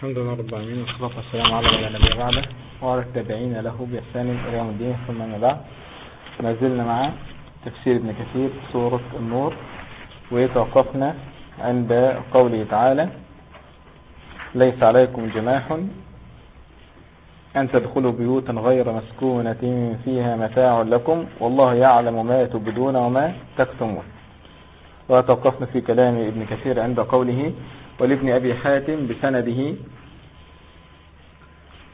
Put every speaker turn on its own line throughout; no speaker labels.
الحمد لله رب العالمين والصلاة والسلام على من لا نبي بعده وعلى التابعين له بإحسان إلى يوم الدين. ثم ما بعد ما زلنا مع تفسير ابن كثير سورة النور وتوقفنا عند قوله تعالى ليس عليكم جناح أن تدخلوا بيوتا غير مسكونة فيها متاع لكم والله يعلم ما تبدون وما تكتمون. وتوقفنا في كلام ابن كثير عند قوله ولابن أبي حاتم بسنده.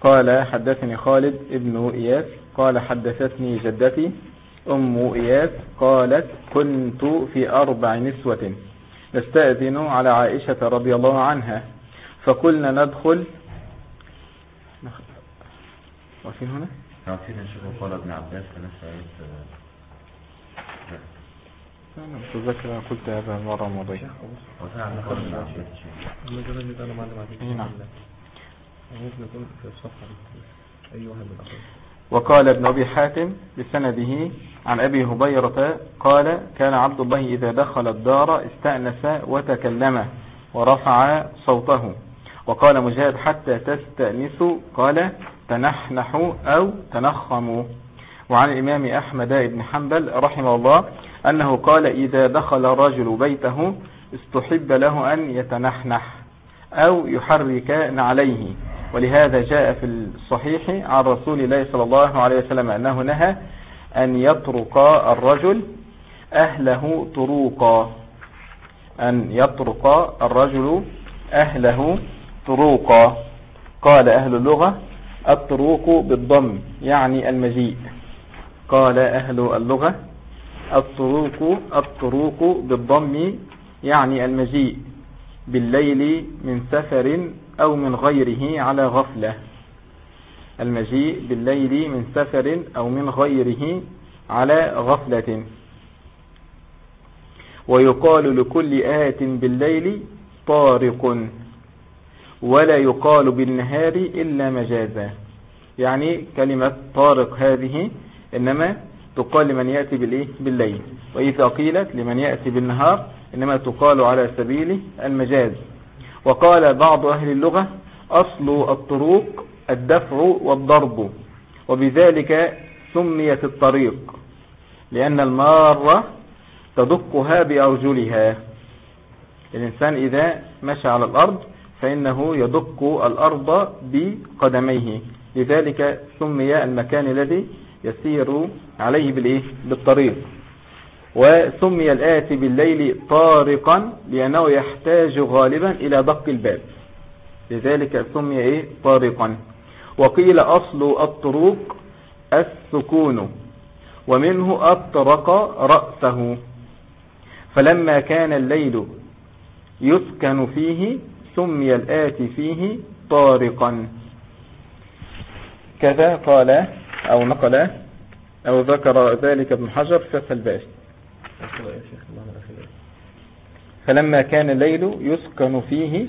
قال حدثني خالد ابن إياس. قال حدثتني جدتي أم إياس. قالت كنت في أربع نسوة نستأذن على عائشة رضي الله عنها فقلنا ندخل. واقفين هنا؟
عارفين نشوف قال ابن عباس فنسى
أنا قلت هذا المرة الماضية وقال ابن أبي حاتم بسنده عن أبي هبيرة قال كان عبد الله إذا دخل الدار استأنس وتكلم ورفع صوته. وقال مجاهد حتى تستأنسوا قال تنحنحوا أو تنخموا. وعن الإمام أحمد بن حنبل رحمه الله أنه قال إذا دخل الرجل بيته استحب له أن يتنحنح أو يحرك نعليه. ولهذا جاء في الصحيح عن رسول الله صلى الله عليه وسلم أنه نهى أن يطرق الرجل أهله طروقا أن يطرق الرجل أهله طروقا قال أهل اللغة الطروق بالضم يعني المجيء. قال أهل اللغة الطروق الطروق بالضم يعني المجيء بالليل من سفر أو من غيره على غفلة. المجيء بالليل من سفر أو من غيره على غفلة. ويقال لكل آت بالليل طارق. ولا يقال بالنهار إلا مجازا. يعني كلمة طارق هذه إنما تقال لمن يأتي بالإيه؟ بالليل. وإذا قيلت لمن يأتي بالنهار إنما تقال على سبيل المجاز. وقال بعض أهل اللغة أصل الطرق الدفع والضرب. وبذلك سميت الطريق. لأن المارة تدقها بأرجلها. الإنسان إذا مشى على الأرض فإنه يدق الأرض بقدميه. لذلك سمي المكان الذي يسير عليه بالإيه؟ بالطريق. وسمي الآتي بالليل طارقا لأنه يحتاج غالبا إلى دق الباب. لذلك سمي إيه؟ طارقا. وقيل أصل الطروق السكون ومنه أطرق رأسه. فلما كان الليل يسكن فيه سمي الآتي فيه طارقا. كذا قال أو نقل أو ذكر ذلك ابن حجر فتح
الاخير
فلما كان الليل يسكن فيه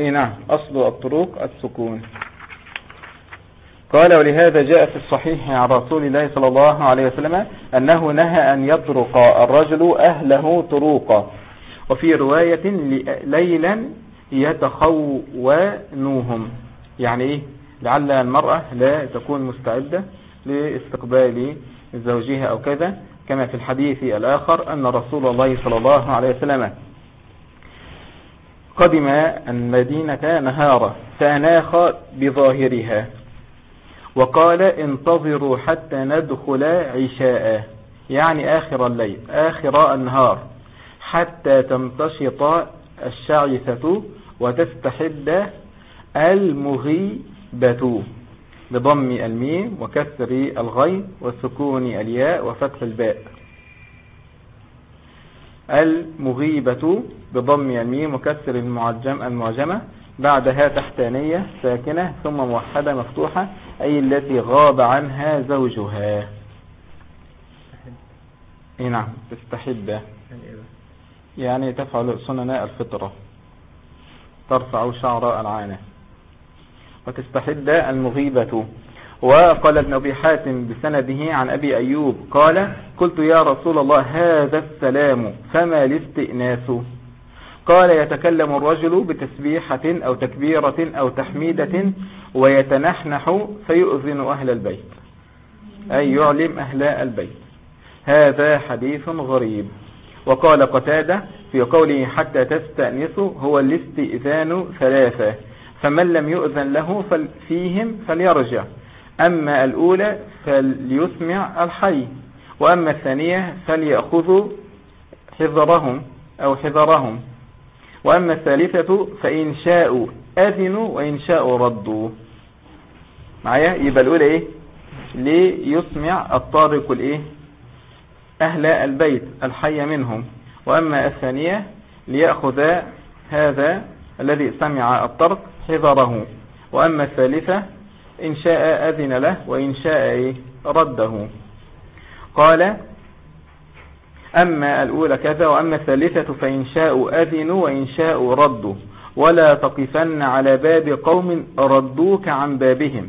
اي نعم أصل الطرق السكون. قال ولهذا جاء في الصحيح عن رسول الله صلى الله عليه وسلم أنه نهى أن يطرق الرجل أهله طروقا وفي رواية ليلا يتخونوهم. يعني إيه؟ لعل المرأة لا تكون مستعدة لاستقبال زوجها أو كذا كما في الحديث الآخر أن رسول الله صلى الله عليه وسلم قدم المدينة نهارا فأناخ بظاهرها وقال انتظروا حتى ندخل عشاء. يعني آخر الليل آخر النهار حتى تمتشط الشعثة وتستحد المغيبة بضم الميم وكسر الغين وسكون الياء وفتح الباء. المغيبة بضم الميم وكسر المعجم المعجمة بعدها تحتانية ساكنة ثم موحدة مفتوحة أي التي غاب عنها زوجها. اي نعم تستحب.
يعني
تفعل سنن الفطرة ترفع شعر العانة. وتستحد المغيبة. وقال ابن أبي حاتم بسنده عن أبي أيوب قال قلت يا رسول الله هذا السلام فما الاستئناس قال يتكلم الرجل بتسبيحة أو تكبيرة أو تحميدة ويتنحنح فيؤذن أهل البيت. أي يعلم أهل البيت. هذا حديث غريب. وقال قتادة في قوله حتى تستأنسوا هو الاستئذان ثلاثة. فمن لم يؤذن له فيهم فليرجع. أما الأولى فليسمع الحي وأما الثانية فليأخذوا حذرهم أو حذرهم. وأما الثالثة فإن شاءوا أذنوا وإن شاءوا ردوا. معايا؟ يبقى الأولى إيه؟ ليسمع الطارق الإيه؟ أهل البيت الحي منهم. وأما الثانية ليأخذ هذا الذي سمع الطرق حذره. وأما الثالثة إن شاء أذن له وإن شاء إيه؟ رده. قال أما الأولى كذا وأما الثالثة فإن شاءوا أذنوا وإن شاءوا ردوا ولا تقفن على باب قوم ردوك عن بابهم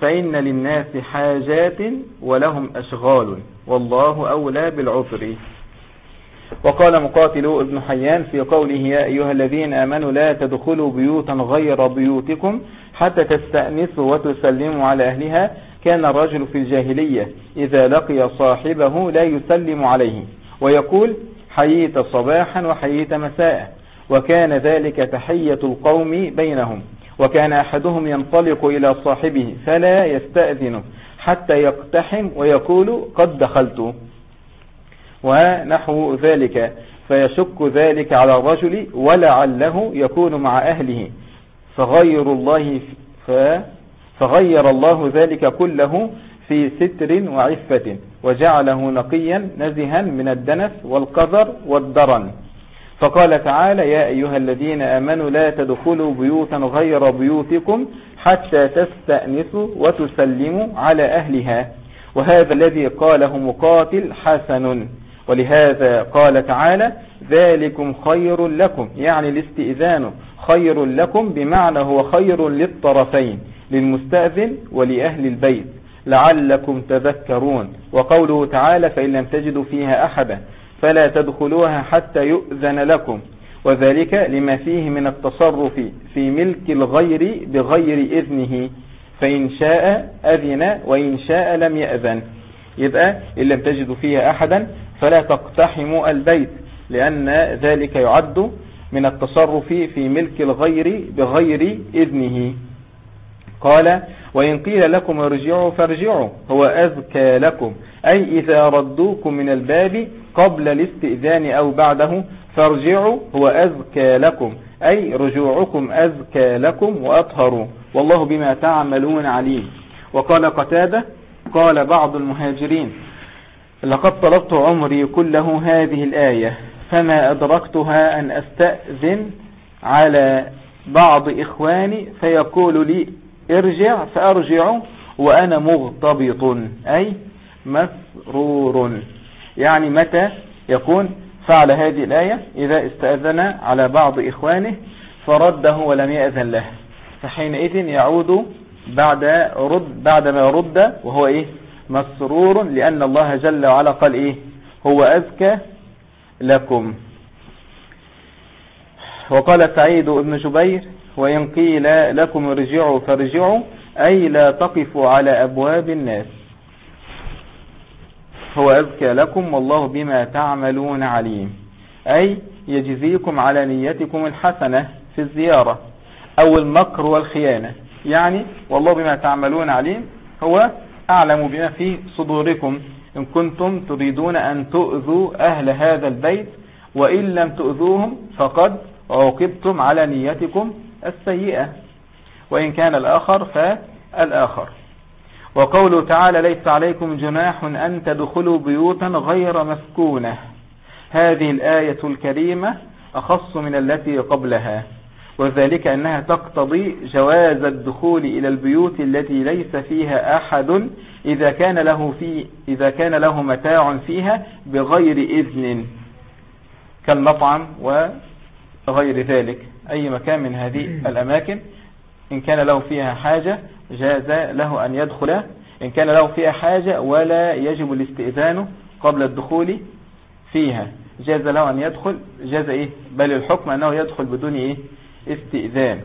فإن للناس حاجات ولهم أشغال. والله أولى بالعذر. وقال مقاتل ابن حيان في قوله يا أيها الذين آمنوا لا تدخلوا بيوتا غير بيوتكم حتى تستأنسوا وتسلموا على أهلها. كان الرجل في الجاهلية إذا لقي صاحبه لا يسلم عليه ويقول حييت صباحا وحييت مساء وكان ذلك تحية القوم بينهم وكان أحدهم ينطلق إلى صاحبه فلا يستأذن حتى يقتحم ويقول قد دخلت. ونحو ذلك فيشك ذلك على الرجل ولعله يكون مع أهله. فغير الله فغير الله ذلك كله في ستر وعفة وجعله نقيا نزها من الدنس والقذر والدرن. فقال تعالى يا أيها الذين آمنوا لا تدخلوا بيوتا غير بيوتكم حتى تستأنسوا وتسلموا على أهلها. وهذا الذي قاله مقاتل حسن. ولهذا قال تعالى ذلكم خير لكم يعني الاستئذان خير لكم بمعنى هو خير للطرفين للمستأذن ولأهل البيت. لعلكم تذكرون. وقوله تعالى فإن لم تجدوا فيها أحدا فلا تدخلوها حتى يؤذن لكم. وذلك لما فيه من التصرف في ملك الغير بغير إذنه فإن شاء أذن وإن شاء لم يأذن. يبقى إن لم تجدوا فيها أحدا فلا تقتحموا البيت لأن ذلك يعد من التصرف في ملك الغير بغير إذنه. قال وإن قيل لكم ارجعوا فارجعوا هو أذكى لكم. أي إذا ردوكم من الباب قبل الاستئذان أو بعده فارجعوا هو أذكى لكم. أي رجوعكم أذكى لكم وأطهروا. والله بما تعملون عليم. وقال قتادة قال بعض المهاجرين لقد طلبت عمري كله هذه الآية فما أدركتها أن أستأذن على بعض إخواني فيقول لي ارجع فأرجع وأنا مغتبط أي مسرور. يعني متى يكون فعل هذه الآية؟ إذا استأذن على بعض إخوانه فرده ولم يأذن له فحينئذ يعود بعد رد بعد ما رد وهو إيه؟ مسرور لأن الله جل وعلا قال إيه؟ هو أذكى لكم. وقال سعيد بن جبير وإن قيل لكم ارجعوا فارجعوا أي لا تقفوا على أبواب الناس. هو أذكى لكم والله بما تعملون عليم. أي يجزيكم على نيتكم الحسنة في الزيارة أو المكر والخيانة. يعني والله بما تعملون عليم هو أعلم بما في صدوركم. إن كنتم تريدون أن تؤذوا أهل هذا البيت وإن لم تؤذوهم فقد عوقبتم على نيتكم السيئة. وإن كان الآخر فالآخر. وقوله تعالى ليس عليكم جناح أن تدخلوا بيوتا غير مسكونة. هذه الآية الكريمة أخص من التي قبلها. وذلك أنها تقتضي جواز الدخول إلى البيوت التي ليس فيها أحد إذا كان له, في إذا كان له متاع فيها بغير إذن كالمطعم وغير ذلك. أي مكان من هذه الأماكن إن كان له فيها حاجة جاز له أن يدخل. إن كان له فيها حاجة ولا يجب الاستئذان قبل الدخول فيها. جاز له أن يدخل. جاز إيه؟ بل الحكم أنه يدخل بدون إيه؟ استئذان.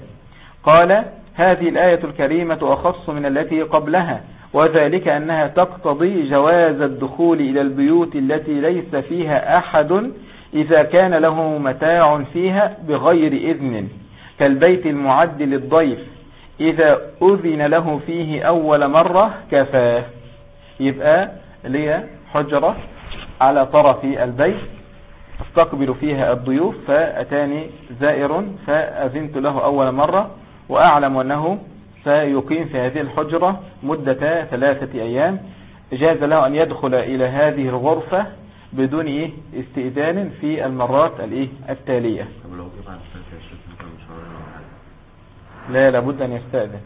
قال هذه الآية الكريمة أخص من التي قبلها وذلك أنها تقتضي جواز الدخول إلى البيوت التي ليس فيها أحد إذا كان له متاع فيها بغير إذن كالبيت المعد للضيف إذا أذن له فيه أول مرة كفاه. يبقى لي حجرة على طرف البيت. استقبل فيها الضيوف فأتاني زائر فأذنت له أول مرة وأعلم أنه سيقيم في هذه الحجرة مدة ثلاثة أيام. جاز له أن يدخل إلى هذه الغرفة بدون استئذان في المرات الإيه التالية. لا لابد أن يستأذن.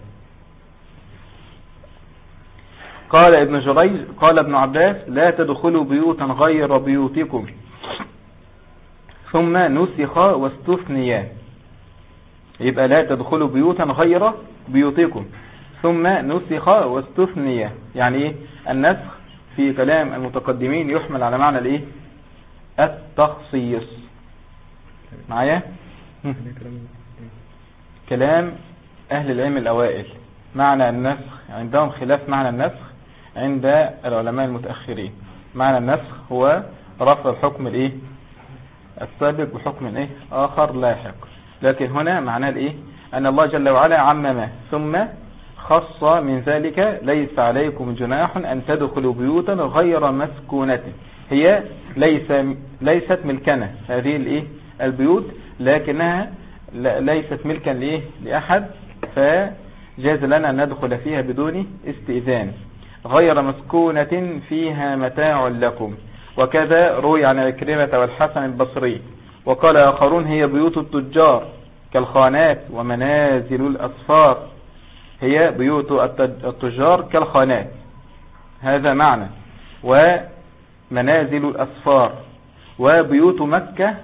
قال ابن جريج قال ابن عباس لا تدخلوا بيوتا غير بيوتكم. ثم نسخ واستثنيا يبقى لا تدخلوا بيوتا غير بيوتكم. ثم نسخ واستثنيا يعني إيه؟ النسخ في كلام المتقدمين يحمل على معنى الإيه؟ التخصيص. معايا؟
كلام
أهل العلم الأوائل. معنى النسخ عندهم خلاف معنى النسخ عند العلماء المتأخرين. معنى النسخ هو رفع الحكم الإيه؟ السابق بحكم إيه؟ آخر لاحق. لكن هنا معناه الإيه؟ أن الله جل وعلا عمم. ثم خص من ذلك ليس عليكم جناح أن تدخلوا بيوتا غير مسكونة. هي ليس ليست ملكنا. هذه الإيه؟ البيوت. لكنها ليست ملكا لإيه؟ لأحد. فجاز لنا أن ندخل فيها بدون استئذان. غير مسكونة فيها متاع لكم. وكذا روي عن عكرمة والحسن البصري. وقال آخرون هي بيوت التجار كالخانات ومنازل الأصفار هي بيوت التج- التجار كالخانات. هذا معنى. ومنازل الأصفار وبيوت مكة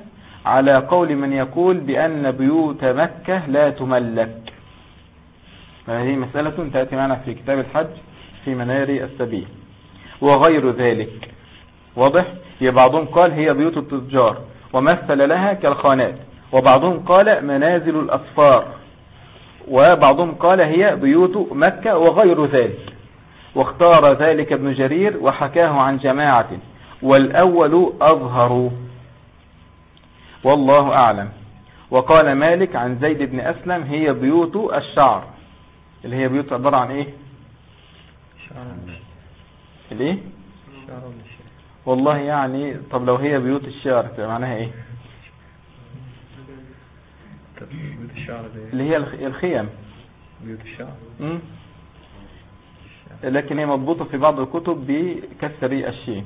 على قول من يقول بأن بيوت مكة لا تملك. هذه مسألة تأتي معنا في كتاب الحج في منار السبيل. وغير ذلك. واضح؟ هي بعضهم قال هي بيوت التجار ومثل لها كالخانات. وبعضهم قال منازل الأصفار وبعضهم قال هي بيوت مكة وغير ذلك. واختار ذلك ابن جرير وحكاه عن جماعة. والأول أظهر. والله أعلم. وقال مالك عن زيد بن أسلم هي بيوت الشعر. اللي هي بيوت عبارة عن إيه؟
شعر ولا شعر؟
والله يعني طب لو هي بيوت الشعر تبقى معناها
إيه؟ بيوت الشعر
اللي هي الخ- الخيم.
بيوت الشعر؟
مم. لكن هي مضبوطة في بعض الكتب بكسر الشين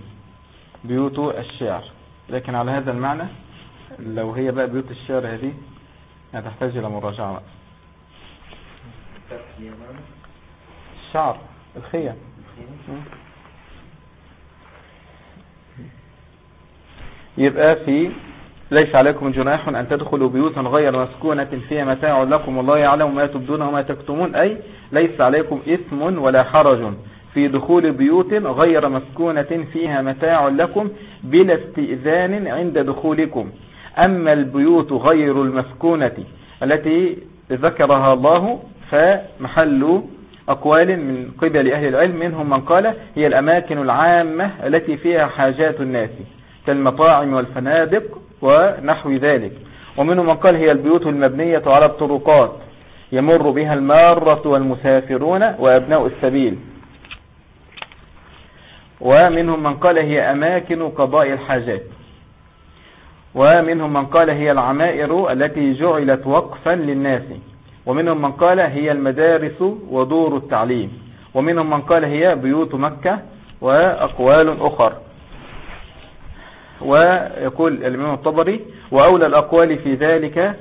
بيوت الشعر. لكن على هذا المعنى لو هي بقى بيوت الشعر هذه هتحتاج إلى مراجعة بقى. الشعر الخيم. يبقى في ليس عليكم جناح أن تدخلوا بيوتا غير مسكونة فيها متاع لكم والله يعلم ما تبدون وما تكتمون أي ليس عليكم إثم ولا حرج في دخول بيوت غير مسكونة فيها متاع لكم بلا استئذان عند دخولكم. أما البيوت غير المسكونة التي ذكرها الله فمحل أقوال من قبل أهل العلم منهم من قال هي الأماكن العامة التي فيها حاجات الناس. كالمطاعم والفنادق ونحو ذلك. ومنهم من قال هي البيوت المبنية على الطرقات. يمر بها المارة والمسافرون وأبناء السبيل. ومنهم من قال هي أماكن قضاء الحاجات. ومنهم من قال هي العمائر التي جعلت وقفا للناس. ومنهم من قال هي المدارس ودور التعليم. ومنهم من قال هي بيوت مكة وأقوال أخر. ويقول الإمام الطبري وأولى الأقوال في ذلك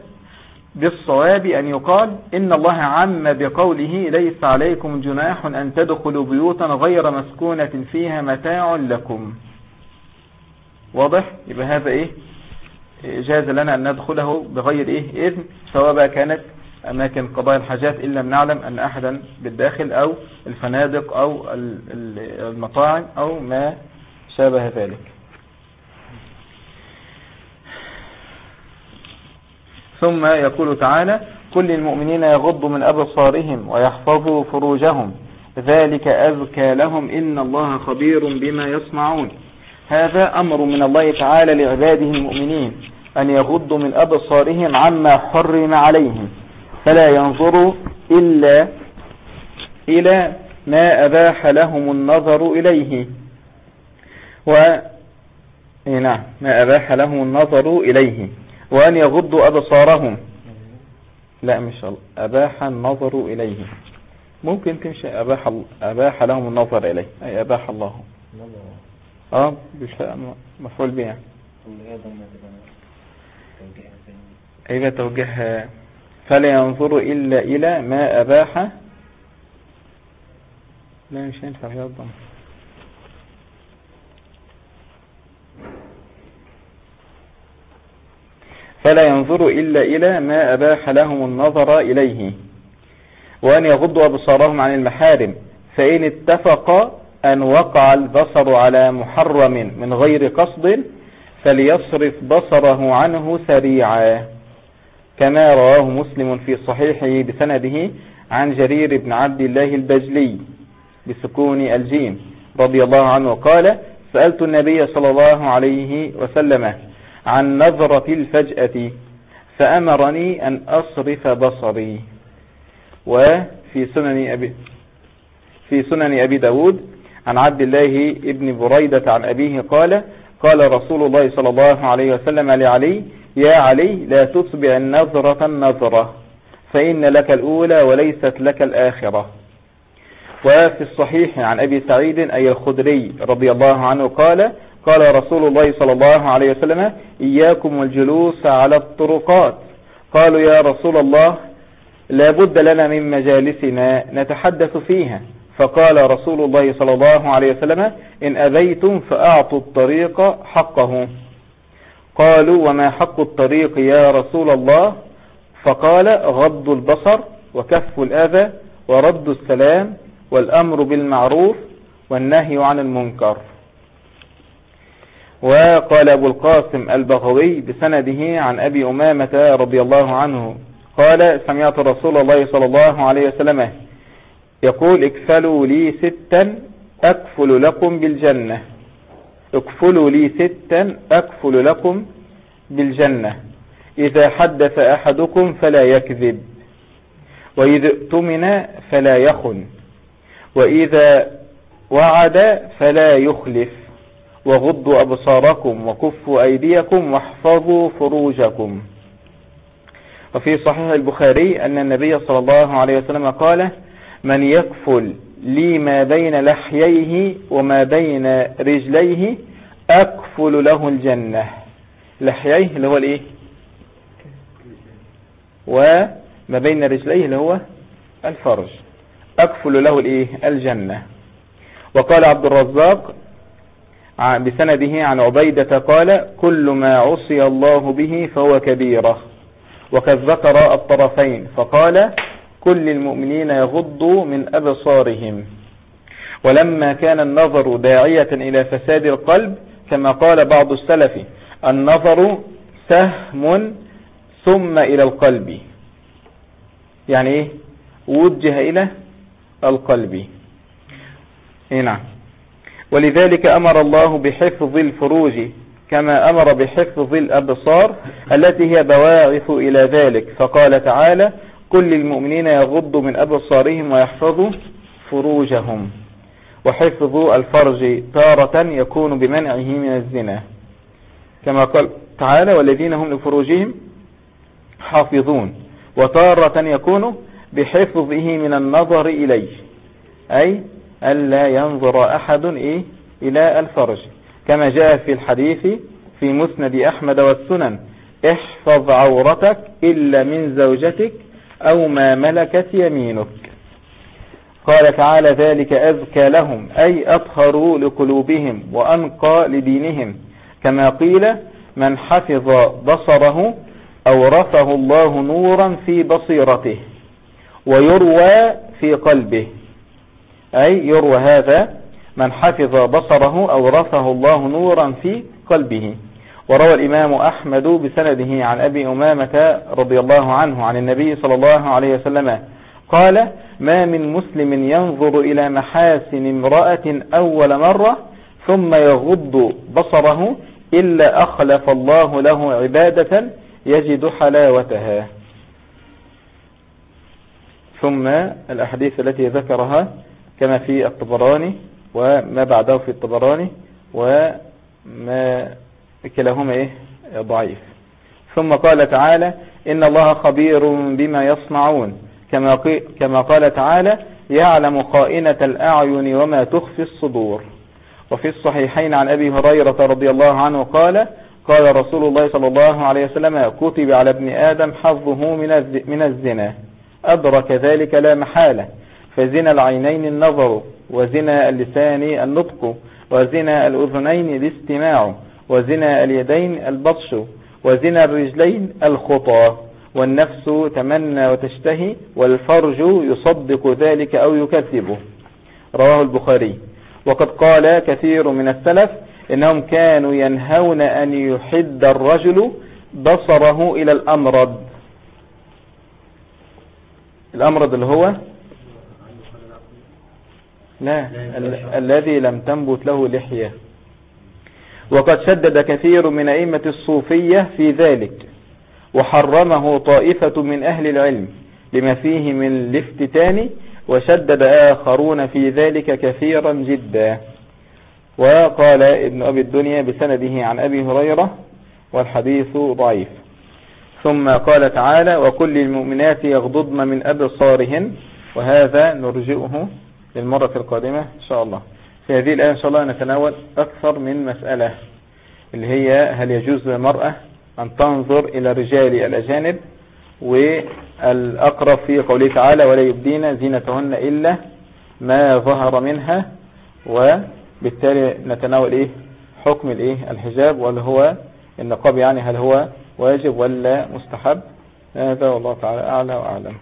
بالصواب أن يقال إن الله عم بقوله ليس عليكم جناح أن تدخلوا بيوتا غير مسكونة فيها متاع لكم. واضح؟ يبقى هذا إيه؟ جاز لنا أن ندخله بغير إيه؟ إذن سواء كانت أماكن قضاء الحاجات إن لم نعلم أن أحدا بالداخل أو الفنادق أو ال- ال- المطاعم أو ما شابه ذلك. ثم يقول تعالى كل المؤمنين يغضوا من أبصارهم ويحفظوا فروجهم. ذلك أذكى لهم إن الله خبير بما يصنعون. هذا أمر من الله تعالى لعباده المؤمنين أن يغضوا من أبصارهم عما حرم عليهم. فلا ينظروا إلا إلى ما أباح لهم النظر إليه. و إيه نعم ما أباح لهم النظر إليه. وأن يغضوا أبصارهم. لا مش أباح النظر إليه. ممكن تمشي. أباح, أباح لهم النظر إليه. أي أباح الله. آه بشاء مفعول به. أيضا توجه. فلا ينظر إلا إلى ما أباح. لا مش ينفع هي فلا ينظر إلا إلى ما أباح لهم النظر إليه. وأن يغضوا أبصارهم عن المحارم فإن اتفق أن وقع البصر على محرم من غير قصد فليصرف بصره عنه سريعا. كما رواه مسلم في صحيحه بسنده عن جرير بن عبد الله البجلي بسكون الجيم رضي الله عنه قال سألت النبي صلى الله عليه وسلم عن نظرة الفجأة فأمرني أن أصرف بصري. وفي سنن أبي في سنن أبي داود عن عبد الله ابن بريدة عن أبيه قال قال رسول الله صلى الله عليه وسلم لعلي يا علي لا تتبع النظرة النظرة فإن لك الأولى وليست لك الآخرة. وفي الصحيح عن أبي سعيد أي الخدري رضي الله عنه قال قال رسول الله صلى الله عليه وسلم إياكم والجلوس على الطرقات. قالوا يا رسول الله لا بد لنا من مجالسنا نتحدث فيها. فقال رسول الله صلى الله عليه وسلم إن أبيتم فأعطوا الطريق حقه. قالوا وما حق الطريق يا رسول الله؟ فقال غض البصر وكف الأذى ورد السلام والأمر بالمعروف والنهي عن المنكر. وقال أبو القاسم البغوي بسنده عن أبي أمامة رضي الله عنه قال سمعت رسول الله صلى الله عليه وسلم يقول اكفلوا لي ستا أكفل لكم بالجنة. اكفلوا لي ستا أكفل لكم بالجنة. إذا حدث أحدكم فلا يكذب وإذا اؤتمن فلا يخن وإذا وعد فلا يخلف. وغضوا أبصاركم وكفوا أيديكم واحفظوا فروجكم. وفي صحيح البخاري أن النبي صلى الله عليه وسلم قال من يكفل لي ما بين لحييه وما بين رجليه أكفل له الجنة. لحييه اللي هو الإيه؟ وما بين رجليه اللي هو الفرج. أكفل له الإيه؟ الجنة. وقال عبد الرزاق بسنده عن عبيدة قال كل ما عصي الله به فهو كبيرة. وقد ذكر الطرفين فقال كل المؤمنين يغضوا من أبصارهم. ولما كان النظر داعية إلى فساد القلب كما قال بعض السلف النظر سهم ثم إلى القلب. يعني إيه؟ وجه إلى القلب. إيه نعم. ولذلك أمر الله بحفظ الفروج كما أمر بحفظ الأبصار التي هي بواعث إلى ذلك. فقال تعالى كل المؤمنين يغضوا من أبصارهم ويحفظوا فروجهم وحفظ الفرج تارة يكون بمنعه من الزنا. كما قال تعالى والذين هم لفروجهم حافظون وتارة يكون بحفظه من النظر إليه. أي ألا ينظر أحد إيه؟ إلى الفرج. كما جاء في الحديث في مسند أحمد والسنن احفظ عورتك إلا من زوجتك أو ما ملكت يمينك. قال تعالى ذلك أذكى لهم أي أطهروا لقلوبهم وأنقى لدينهم. كما قيل من حفظ بصره أورثه الله نورا في بصيرته ويروى في قلبه. أي يروى هذا من حفظ بصره أورثه الله نورا في قلبه. وروى الإمام أحمد بسنده عن أبي أمامة رضي الله عنه عن النبي صلى الله عليه وسلم قال ما من مسلم ينظر إلى محاسن امرأة أول مرة ثم يغض بصره إلا أخلف الله له عبادة يجد حلاوتها. ثم الأحاديث التي ذكرها كما في الطبراني وما بعده في الطبراني وما كلاهما إيه؟ ضعيف. ثم قال تعالى إن الله خبير بما يصنعون. كما كما قال تعالى يعلم خائنة الأعين وما تخفي الصدور. وفي الصحيحين عن أبي هريرة رضي الله عنه قال قال رسول الله صلى الله عليه وسلم كتب على ابن آدم حظه من الزنا. أدرك ذلك لا محالة. فزنا العينين النظر وزنا اللسان النطق وزنا الأذنين الاستماع وزنا اليدين البطش وزنا الرجلين الخطى. والنفس تمنى وتشتهي والفرج يصدق ذلك أو يكذبه رواه البخاري. وقد قال كثير من السلف إنهم كانوا ينهون أن يحد الرجل بصره إلى الأمرض. الأمرض اللي هو لا. ال الذي لم تنبت له لحية. وقد شدد كثير من أئمة الصوفية في ذلك وحرمه طائفة من أهل العلم لما فيه من الافتتان وشدد آخرون في ذلك كثيرا جدا. وقال ابن أبي الدنيا بسنده عن أبي هريرة والحديث ضعيف. ثم قال تعالى وكل المؤمنات يغضضن من أبصارهن. وهذا نرجئه للمرة القادمة إن شاء الله. في هذه الآية إن شاء الله نتناول أكثر من مسألة اللي هي هل يجوز للمرأة أن تنظر إلى رجال الأجانب والأقرب في قوله تعالى ولا يبدين زينتهن إلا ما ظهر منها وبالتالي نتناول إيه؟ حكم الإيه؟ الحجاب ولا هو النقاب يعني هل هو واجب ولا مستحب؟ هذا والله تعالى أعلى وأعلم.